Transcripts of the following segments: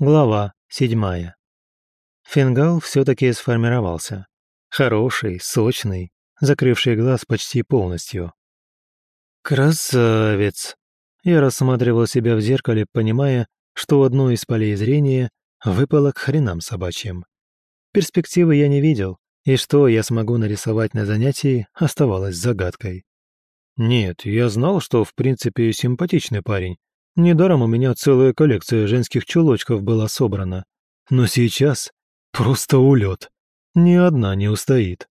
Глава седьмая. Фингал все-таки сформировался. Хороший, сочный, закрывший глаз почти полностью. «Красавец!» Я рассматривал себя в зеркале, понимая, что одно из полей зрения выпало к хренам собачьим. Перспективы я не видел, и что я смогу нарисовать на занятии, оставалось загадкой. Нет, я знал, что в принципе симпатичный парень, Недаром у меня целая коллекция женских чулочков была собрана. Но сейчас просто улет. Ни одна не устоит.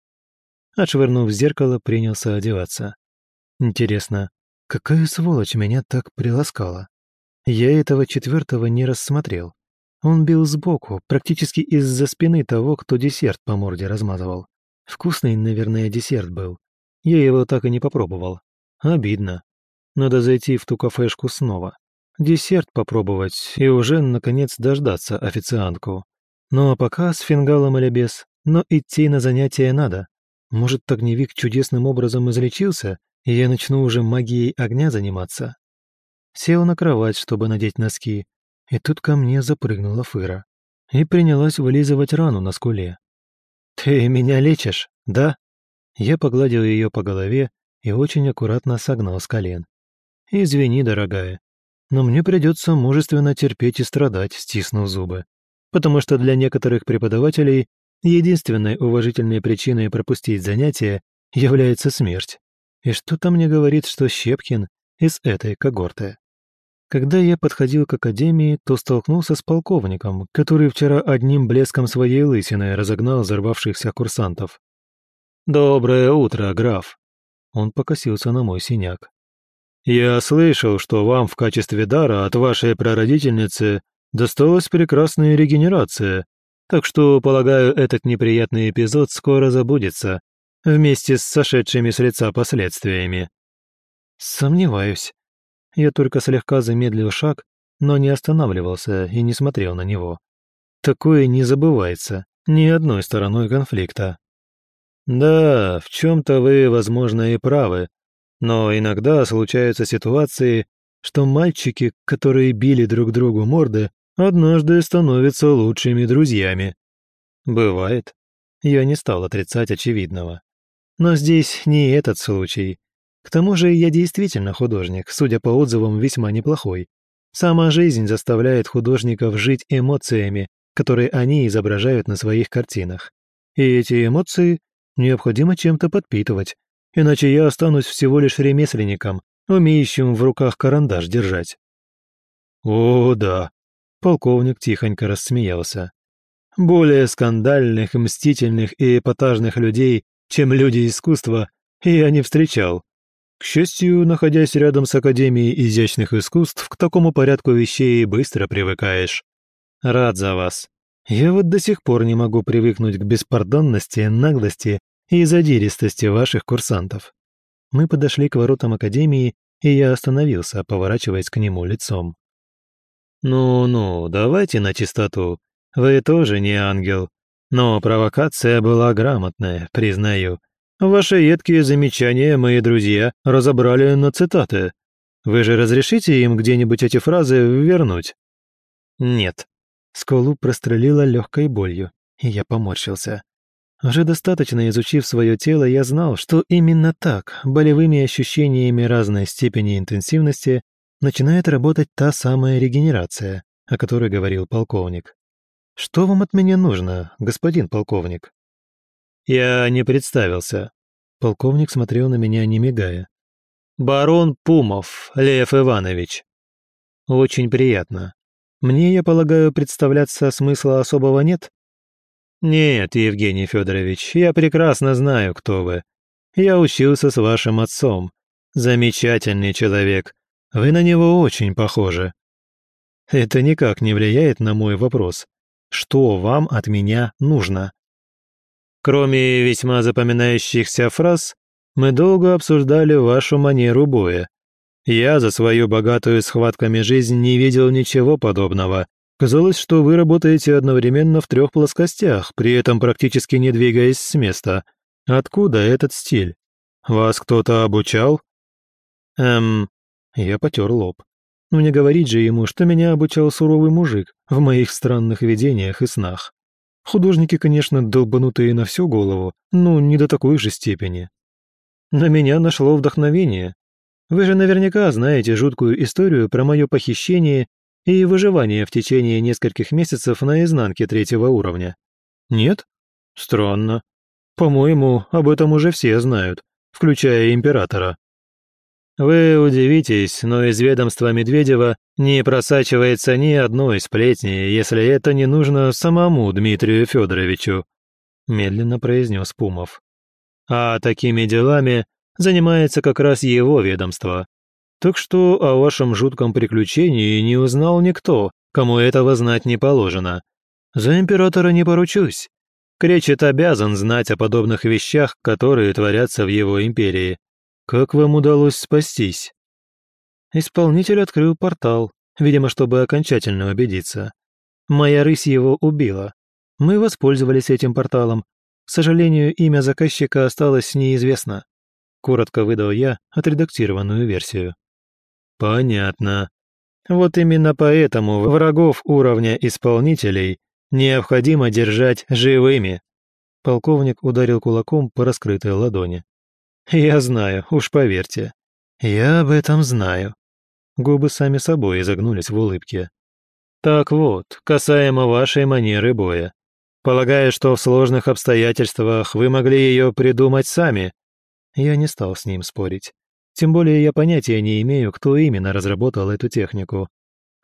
Отшвырнув зеркало, принялся одеваться. Интересно, какая сволочь меня так приласкала? Я этого четвертого не рассмотрел. Он бил сбоку, практически из-за спины того, кто десерт по морде размазывал. Вкусный, наверное, десерт был. Я его так и не попробовал. Обидно. Надо зайти в ту кафешку снова десерт попробовать и уже, наконец, дождаться официантку. Ну а пока с фингалом или без, но идти на занятия надо. Может, огневик чудесным образом излечился, и я начну уже магией огня заниматься? Сел на кровать, чтобы надеть носки, и тут ко мне запрыгнула Фыра и принялась вылизывать рану на скуле. «Ты меня лечишь, да?» Я погладил ее по голове и очень аккуратно согнал с колен. «Извини, дорогая, но мне придется мужественно терпеть и страдать, стиснув зубы. Потому что для некоторых преподавателей единственной уважительной причиной пропустить занятие является смерть. И что-то мне говорит, что Щепкин из этой когорты. Когда я подходил к академии, то столкнулся с полковником, который вчера одним блеском своей лысины разогнал взорвавшихся курсантов. «Доброе утро, граф!» Он покосился на мой синяк. «Я слышал, что вам в качестве дара от вашей прародительницы досталась прекрасная регенерация, так что, полагаю, этот неприятный эпизод скоро забудется, вместе с сошедшими с лица последствиями». «Сомневаюсь». Я только слегка замедлил шаг, но не останавливался и не смотрел на него. Такое не забывается ни одной стороной конфликта. «Да, в чем-то вы, возможно, и правы», но иногда случаются ситуации, что мальчики, которые били друг другу морды, однажды становятся лучшими друзьями. Бывает. Я не стал отрицать очевидного. Но здесь не этот случай. К тому же я действительно художник, судя по отзывам, весьма неплохой. Сама жизнь заставляет художников жить эмоциями, которые они изображают на своих картинах. И эти эмоции необходимо чем-то подпитывать, иначе я останусь всего лишь ремесленником, умеющим в руках карандаш держать». «О, да», — полковник тихонько рассмеялся. «Более скандальных, мстительных и эпатажных людей, чем люди искусства, я не встречал. К счастью, находясь рядом с Академией изящных искусств, к такому порядку вещей быстро привыкаешь. Рад за вас. Я вот до сих пор не могу привыкнуть к беспардонности, наглости и задиристости ваших курсантов. Мы подошли к воротам Академии, и я остановился, поворачиваясь к нему лицом. «Ну-ну, давайте на чистоту. Вы тоже не ангел. Но провокация была грамотная, признаю. Ваши едкие замечания, мои друзья, разобрали на цитаты. Вы же разрешите им где-нибудь эти фразы вернуть?» «Нет». Сколу прострелила легкой болью, и я поморщился. Уже достаточно изучив свое тело, я знал, что именно так, болевыми ощущениями разной степени интенсивности, начинает работать та самая регенерация, о которой говорил полковник. «Что вам от меня нужно, господин полковник?» «Я не представился». Полковник смотрел на меня, не мигая. «Барон Пумов, Лев Иванович». «Очень приятно. Мне, я полагаю, представляться смысла особого нет?» «Нет, Евгений Федорович, я прекрасно знаю, кто вы. Я учился с вашим отцом. Замечательный человек. Вы на него очень похожи». Это никак не влияет на мой вопрос. Что вам от меня нужно? Кроме весьма запоминающихся фраз, мы долго обсуждали вашу манеру боя. Я за свою богатую схватками жизнь не видел ничего подобного Казалось, что вы работаете одновременно в трех плоскостях, при этом практически не двигаясь с места. Откуда этот стиль? Вас кто-то обучал? Эм, я потер лоб. Но не говорить же ему, что меня обучал суровый мужик в моих странных видениях и снах. Художники, конечно, долбанутые на всю голову, но не до такой же степени. На меня нашло вдохновение. Вы же наверняка знаете жуткую историю про мое похищение и выживание в течение нескольких месяцев на изнанке третьего уровня. Нет? Странно. По-моему, об этом уже все знают, включая императора. Вы удивитесь, но из ведомства Медведева не просачивается ни одной сплетни, если это не нужно самому Дмитрию Федоровичу, медленно произнес Пумов. А такими делами занимается как раз его ведомство. Так что о вашем жутком приключении не узнал никто, кому этого знать не положено. За императора не поручусь. Кречет обязан знать о подобных вещах, которые творятся в его империи. Как вам удалось спастись? Исполнитель открыл портал, видимо, чтобы окончательно убедиться. Моя рысь его убила. Мы воспользовались этим порталом. К сожалению, имя заказчика осталось неизвестно. Коротко выдал я отредактированную версию. Понятно. Вот именно поэтому врагов уровня исполнителей необходимо держать живыми. Полковник ударил кулаком по раскрытой ладони. Я знаю, уж поверьте. Я об этом знаю. Губы сами собой изогнулись в улыбке. Так вот, касаемо вашей манеры боя. Полагаю, что в сложных обстоятельствах вы могли ее придумать сами. Я не стал с ним спорить. Тем более я понятия не имею, кто именно разработал эту технику.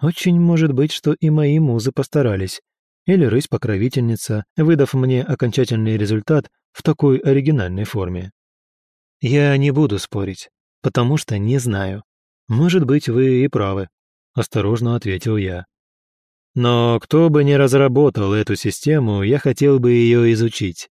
Очень может быть, что и мои музы постарались. Или рысь-покровительница, выдав мне окончательный результат в такой оригинальной форме. «Я не буду спорить, потому что не знаю. Может быть, вы и правы», — осторожно ответил я. «Но кто бы ни разработал эту систему, я хотел бы ее изучить.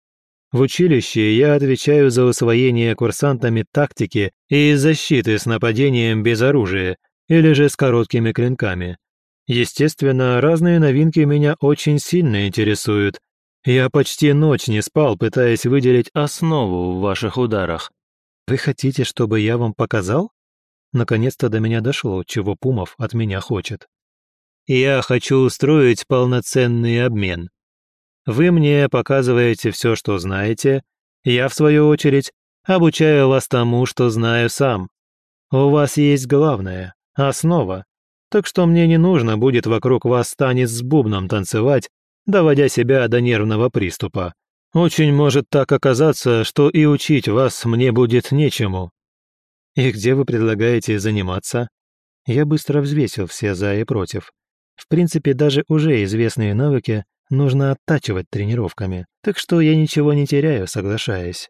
В училище я отвечаю за усвоение курсантами тактики и защиты с нападением без оружия или же с короткими клинками. Естественно, разные новинки меня очень сильно интересуют. Я почти ночь не спал, пытаясь выделить основу в ваших ударах. «Вы хотите, чтобы я вам показал?» Наконец-то до меня дошло, чего Пумов от меня хочет. «Я хочу устроить полноценный обмен. Вы мне показываете все, что знаете, я, в свою очередь, обучаю вас тому, что знаю сам. У вас есть главное — основа, так что мне не нужно будет вокруг вас танец с бубном танцевать, доводя себя до нервного приступа. Очень может так оказаться, что и учить вас мне будет нечему. И где вы предлагаете заниматься? Я быстро взвесил все за и против. В принципе, даже уже известные навыки нужно оттачивать тренировками, так что я ничего не теряю, соглашаясь.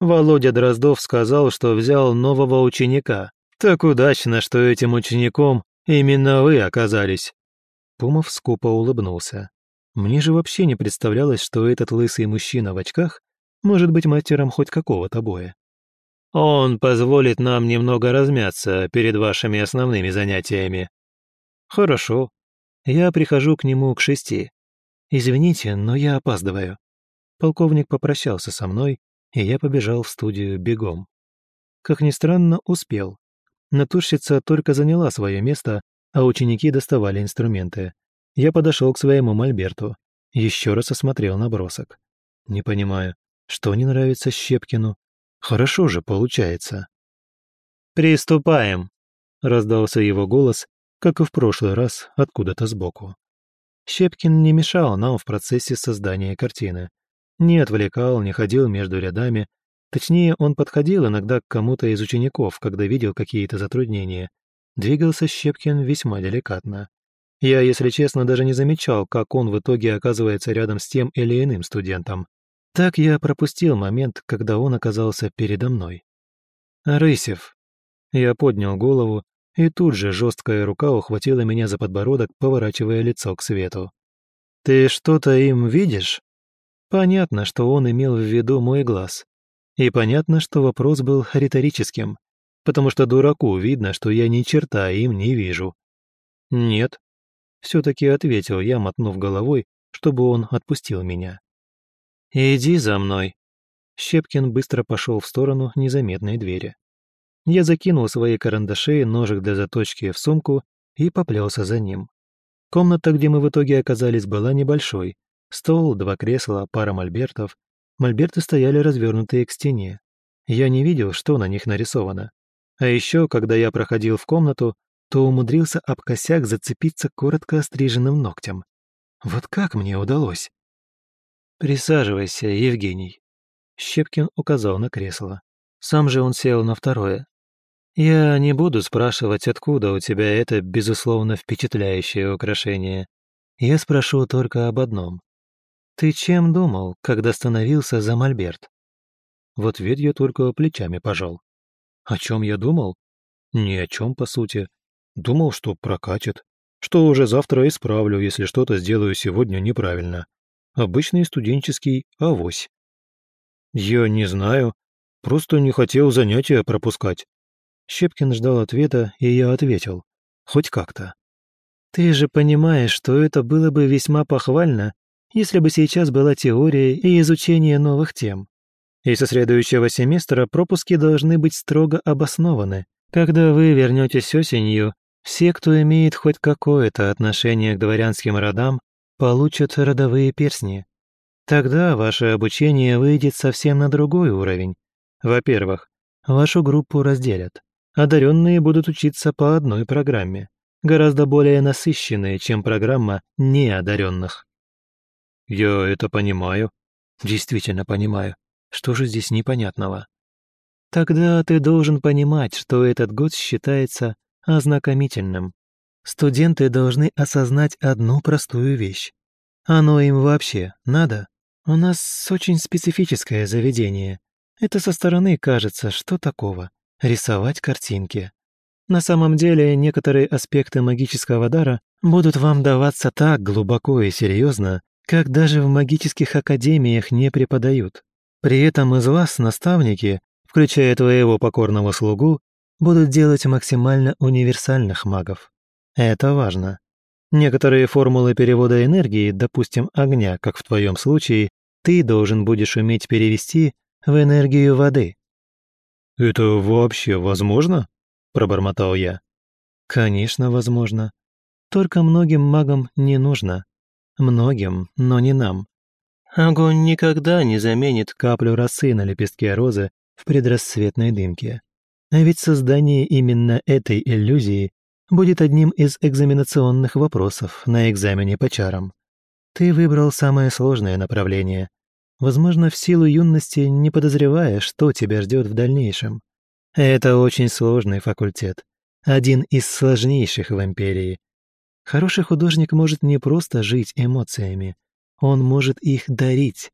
Володя Дроздов сказал, что взял нового ученика. Так удачно, что этим учеником именно вы оказались. Пумов скупо улыбнулся. Мне же вообще не представлялось, что этот лысый мужчина в очках может быть мастером хоть какого-то боя. Он позволит нам немного размяться перед вашими основными занятиями. Хорошо. Я прихожу к нему к шести. Извините, но я опаздываю. Полковник попрощался со мной, и я побежал в студию бегом. Как ни странно, успел. Натурщица только заняла свое место, а ученики доставали инструменты. Я подошел к своему мольберту, еще раз осмотрел набросок. Не понимаю, что не нравится Щепкину? Хорошо же получается. «Приступаем!» — раздался его голос, как и в прошлый раз, откуда-то сбоку. Щепкин не мешал нам в процессе создания картины. Не отвлекал, не ходил между рядами. Точнее, он подходил иногда к кому-то из учеников, когда видел какие-то затруднения. Двигался Щепкин весьма деликатно. Я, если честно, даже не замечал, как он в итоге оказывается рядом с тем или иным студентом. Так я пропустил момент, когда он оказался передо мной. «Рысев». Я поднял голову, и тут же жесткая рука ухватила меня за подбородок, поворачивая лицо к свету. «Ты что-то им видишь?» Понятно, что он имел в виду мой глаз. И понятно, что вопрос был риторическим, потому что дураку видно, что я ни черта им не вижу. «Нет», все-таки ответил я, мотнув головой, чтобы он отпустил меня. «Иди за мной». Щепкин быстро пошел в сторону незаметной двери. Я закинул свои карандаши, ножик для заточки в сумку и поплелся за ним. Комната, где мы в итоге оказались, была небольшой. Стол, два кресла, пара мольбертов. Мольберты стояли развернутые к стене. Я не видел, что на них нарисовано. А еще, когда я проходил в комнату, то умудрился об косяк зацепиться коротко остриженным ногтем. Вот как мне удалось? «Присаживайся, Евгений», — Щепкин указал на кресло. Сам же он сел на второе. «Я не буду спрашивать, откуда у тебя это, безусловно, впечатляющее украшение. Я спрошу только об одном. Ты чем думал, когда становился за мольберт?» В ответ я только плечами пожал. О чем я думал? Ни о чем, по сути. Думал, что прокатит. Что уже завтра исправлю, если что-то сделаю сегодня неправильно. Обычный студенческий авось. Я не знаю. Просто не хотел занятия пропускать. Щепкин ждал ответа, и я ответил. Хоть как-то. Ты же понимаешь, что это было бы весьма похвально, если бы сейчас была теория и изучение новых тем. И со следующего семестра пропуски должны быть строго обоснованы. Когда вы вернетесь осенью, все, кто имеет хоть какое-то отношение к дворянским родам, получат родовые перстни. Тогда ваше обучение выйдет совсем на другой уровень. Во-первых, вашу группу разделят. Одаренные будут учиться по одной программе, гораздо более насыщенной, чем программа неодаренных. Я это понимаю. Действительно понимаю. Что же здесь непонятного? Тогда ты должен понимать, что этот год считается ознакомительным. Студенты должны осознать одну простую вещь. Оно им вообще надо? У нас очень специфическое заведение. Это со стороны кажется, что такого? Рисовать картинки. На самом деле, некоторые аспекты магического дара будут вам даваться так глубоко и серьезно, как даже в магических академиях не преподают. При этом из вас наставники, включая твоего покорного слугу, будут делать максимально универсальных магов. Это важно. Некоторые формулы перевода энергии, допустим, огня, как в твоем случае, ты должен будешь уметь перевести в энергию воды. «Это вообще возможно?» – пробормотал я. «Конечно, возможно. Только многим магам не нужно. Многим, но не нам. Огонь никогда не заменит каплю росы на лепестке розы в предрассветной дымке. А ведь создание именно этой иллюзии будет одним из экзаменационных вопросов на экзамене по чарам. Ты выбрал самое сложное направление, возможно, в силу юности не подозревая, что тебя ждет в дальнейшем. Это очень сложный факультет, один из сложнейших в империи. Хороший художник может не просто жить эмоциями, он может их дарить.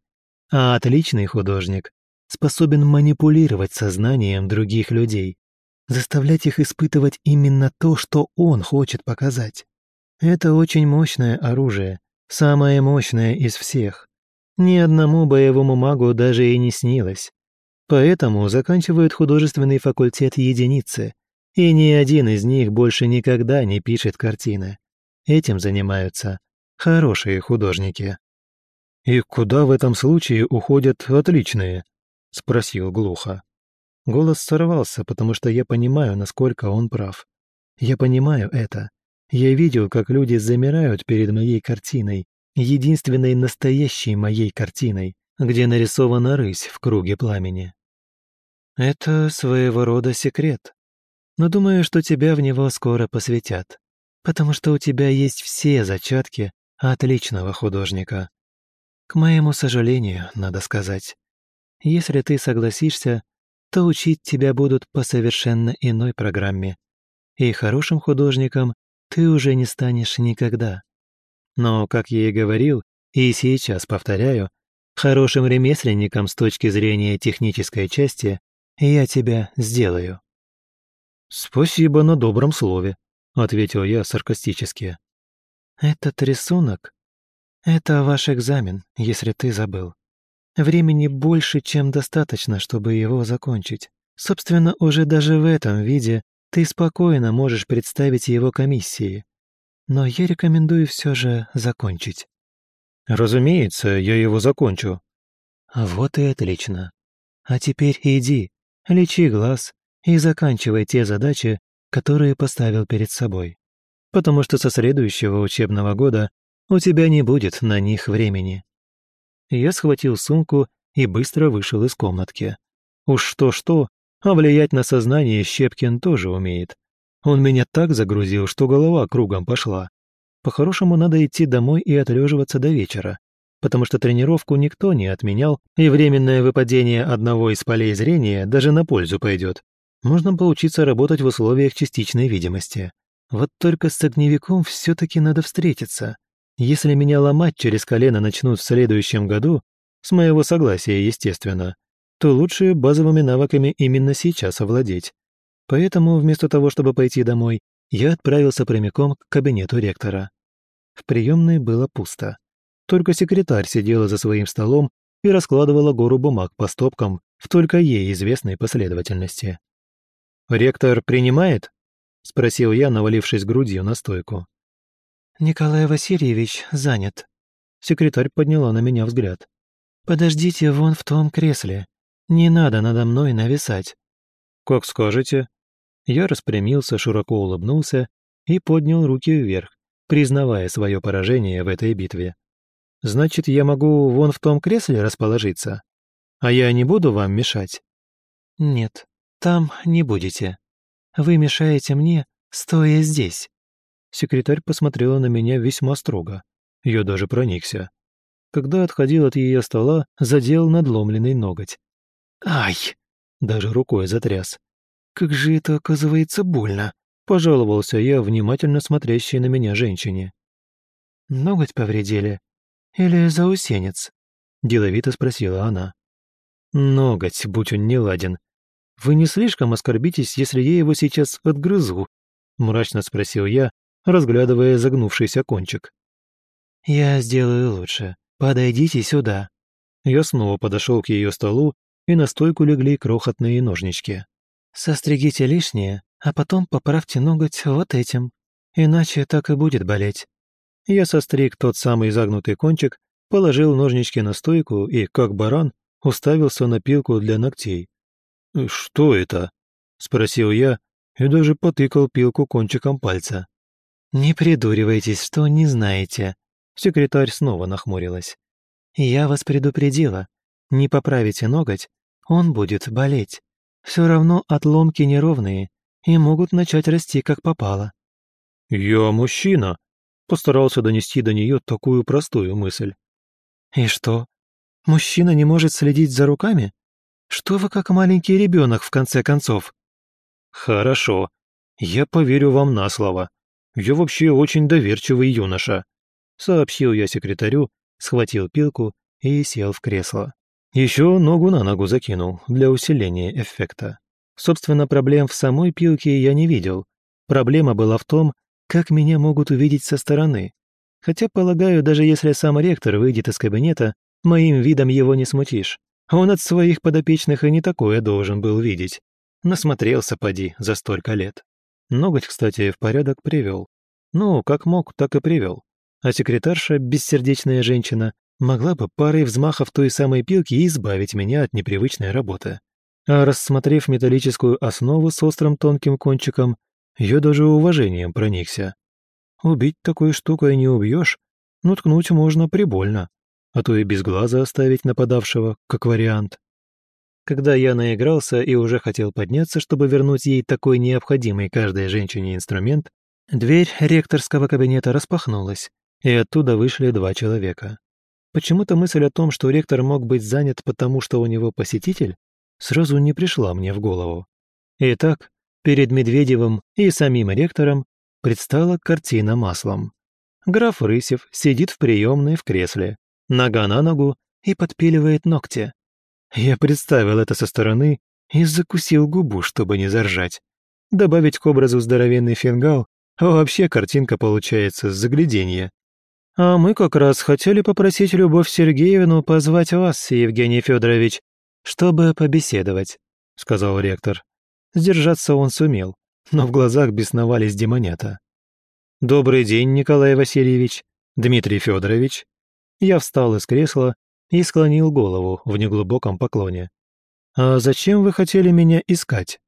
А отличный художник способен манипулировать сознанием других людей, заставлять их испытывать именно то, что он хочет показать. Это очень мощное оружие, самое мощное из всех. Ни одному боевому магу даже и не снилось. Поэтому заканчивают художественный факультет единицы, и ни один из них больше никогда не пишет картины. Этим занимаются хорошие художники. «И куда в этом случае уходят отличные?» – спросил глухо. Голос сорвался, потому что я понимаю, насколько он прав. Я понимаю это. Я видел, как люди замирают перед моей картиной, единственной настоящей моей картиной, где нарисована рысь в круге пламени. Это своего рода секрет. Но думаю, что тебя в него скоро посвятят, потому что у тебя есть все зачатки отличного художника. К моему сожалению, надо сказать. Если ты согласишься, то учить тебя будут по совершенно иной программе. И хорошим художником ты уже не станешь никогда. Но, как я и говорил, и сейчас повторяю, хорошим ремесленником с точки зрения технической части я тебя сделаю. «Спасибо на добром слове», — ответил я саркастически. «Этот рисунок это ваш экзамен, если ты забыл. Времени больше, чем достаточно, чтобы его закончить. Собственно, уже даже в этом виде ты спокойно можешь представить его комиссии. Но я рекомендую все же закончить. Разумеется, я его закончу. Вот и отлично. А теперь иди, лечи глаз и заканчивай те задачи, которые поставил перед собой. Потому что со следующего учебного года у тебя не будет на них времени. Я схватил сумку и быстро вышел из комнатки. Уж что-что, а влиять на сознание Щепкин тоже умеет. Он меня так загрузил, что голова кругом пошла. По-хорошему, надо идти домой и отлеживаться до вечера, потому что тренировку никто не отменял, и временное выпадение одного из полей зрения даже на пользу пойдет. Можно поучиться работать в условиях частичной видимости. Вот только с огневиком все таки надо встретиться. Если меня ломать через колено начнут в следующем году, с моего согласия, естественно, то лучше базовыми навыками именно сейчас овладеть. Поэтому вместо того, чтобы пойти домой, я отправился прямиком к кабинету ректора. В приемной было пусто. Только секретарь сидела за своим столом и раскладывала гору бумаг по стопкам в только ей известной последовательности. «Ректор принимает?» — спросил я, навалившись грудью на стойку. «Николай Васильевич занят». Секретарь подняла на меня взгляд. «Подождите вон в том кресле. Не надо надо мной нависать». «Как скажете». Я распрямился, широко улыбнулся и поднял руки вверх, признавая свое поражение в этой битве. «Значит, я могу вон в том кресле расположиться? А я не буду вам мешать?» «Нет, там не будете. Вы мешаете мне, стоя здесь». Секретарь посмотрела на меня весьма строго. Я даже проникся. Когда отходил от ее стола, задел надломленный ноготь. «Ай!» Даже рукой затряс. «Как же это, оказывается, больно!» Пожаловался я внимательно смотрящей на меня женщине. «Ноготь повредили? Или заусенец?» Деловито спросила она. «Ноготь, будь он неладен. Вы не слишком оскорбитесь, если я его сейчас отгрызу?» — мрачно спросил я, разглядывая загнувшийся кончик. «Я сделаю лучше. Подойдите сюда». Я снова подошел к ее столу, и на стойку легли крохотные ножнички. «Состригите лишнее, а потом поправьте ноготь вот этим, иначе так и будет болеть». Я состриг тот самый загнутый кончик, положил ножнички на стойку и, как баран, уставился на пилку для ногтей. «Что это?» — спросил я и даже потыкал пилку кончиком пальца. «Не придуривайтесь, что не знаете», — секретарь снова нахмурилась. «Я вас предупредила. Не поправите ноготь, он будет болеть. Все равно отломки неровные и могут начать расти как попало». «Я мужчина», — постарался донести до нее такую простую мысль. «И что? Мужчина не может следить за руками? Что вы как маленький ребенок, в конце концов?» «Хорошо. Я поверю вам на слово. Я вообще очень доверчивый юноша», — сообщил я секретарю, схватил пилку и сел в кресло. Еще ногу на ногу закинул для усиления эффекта. Собственно, проблем в самой пилке я не видел. Проблема была в том, как меня могут увидеть со стороны. Хотя, полагаю, даже если сам ректор выйдет из кабинета, моим видом его не смутишь. Он от своих подопечных и не такое должен был видеть. Насмотрелся, поди, за столько лет. Ноготь, кстати, в порядок привел. Ну, как мог, так и привел. А секретарша, бессердечная женщина, могла бы парой взмахов той самой пилки избавить меня от непривычной работы. А рассмотрев металлическую основу с острым тонким кончиком, я даже уважением проникся. Убить такой штукой не убьешь, но ткнуть можно прибольно а то и без глаза оставить нападавшего, как вариант. Когда я наигрался и уже хотел подняться, чтобы вернуть ей такой необходимый каждой женщине инструмент, дверь ректорского кабинета распахнулась, и оттуда вышли два человека. Почему-то мысль о том, что ректор мог быть занят потому, что у него посетитель, сразу не пришла мне в голову. Итак, перед Медведевым и самим ректором предстала картина маслом. Граф Рысев сидит в приемной в кресле, нога на ногу и подпиливает ногти. Я представил это со стороны и закусил губу, чтобы не заржать. Добавить к образу здоровенный фингал, а вообще картинка получается с загляденья. «А мы как раз хотели попросить Любовь Сергеевну позвать вас, Евгений Федорович, чтобы побеседовать», — сказал ректор. Сдержаться он сумел, но в глазах бесновались демонята. «Добрый день, Николай Васильевич, Дмитрий Федорович», я встал из кресла и склонил голову в неглубоком поклоне. «А зачем вы хотели меня искать?»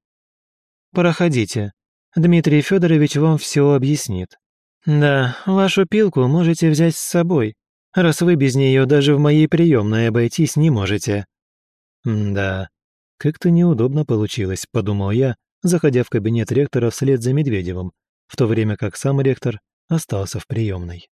проходите. Дмитрий Федорович вам все объяснит. Да, вашу пилку можете взять с собой, раз вы без нее даже в моей приемной обойтись не можете». «Да, как-то неудобно получилось», — подумал я, заходя в кабинет ректора вслед за Медведевым, в то время как сам ректор остался в приемной.